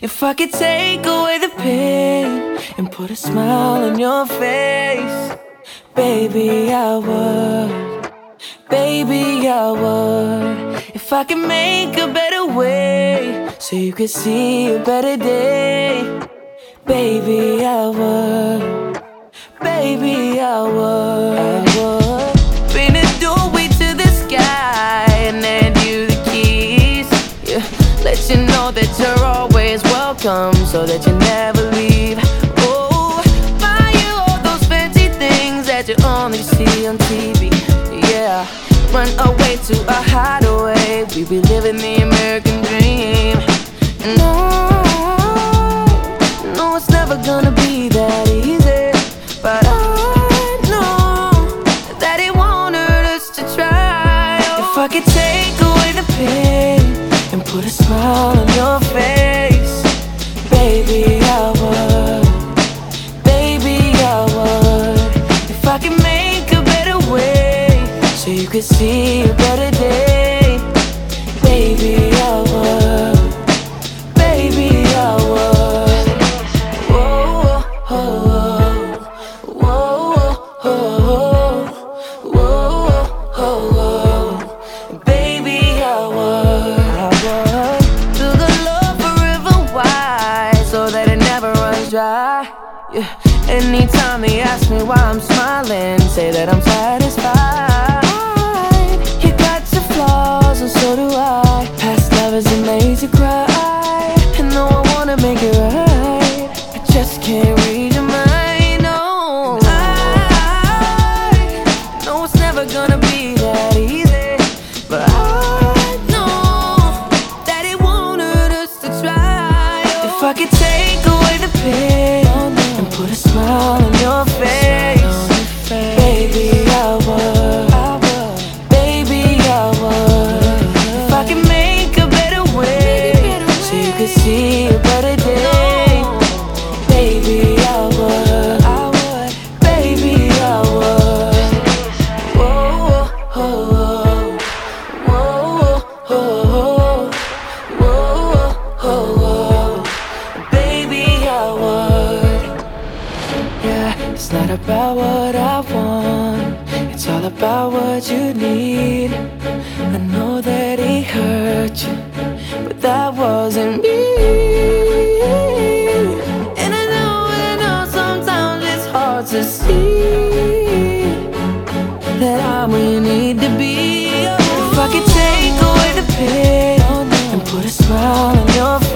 If I could take away the pain and put a smile on your face, baby, I would. Baby, I would. If I could make a better way so you could see a better day, baby, I would. Baby, I would. Let you know that you're always welcome, so that you never leave. Oh, buy you all those fancy things that you only see on TV. Yeah, run away to a hideaway. We be living the American dream. No, no, it's never gonna be that easy. But I know that it won't hurt us to try. If I could could see a better day, baby, I would. Baby, I would. Whoa, whoa, whoa, whoa, whoa, whoa, whoa. Baby, I would. I would. Do the love forever wide so that it never runs dry. Yeah. Anytime they ask me why I'm smiling, say that I'm satisfied. Pain and put a smile on your face, It's not about what I want, it's all about what you need. I know that he hurt you, but that wasn't me. And I know, and I know sometimes it's hard to see that I'm where you need to be. Oh. If I could take away the pain and put a smile on your face.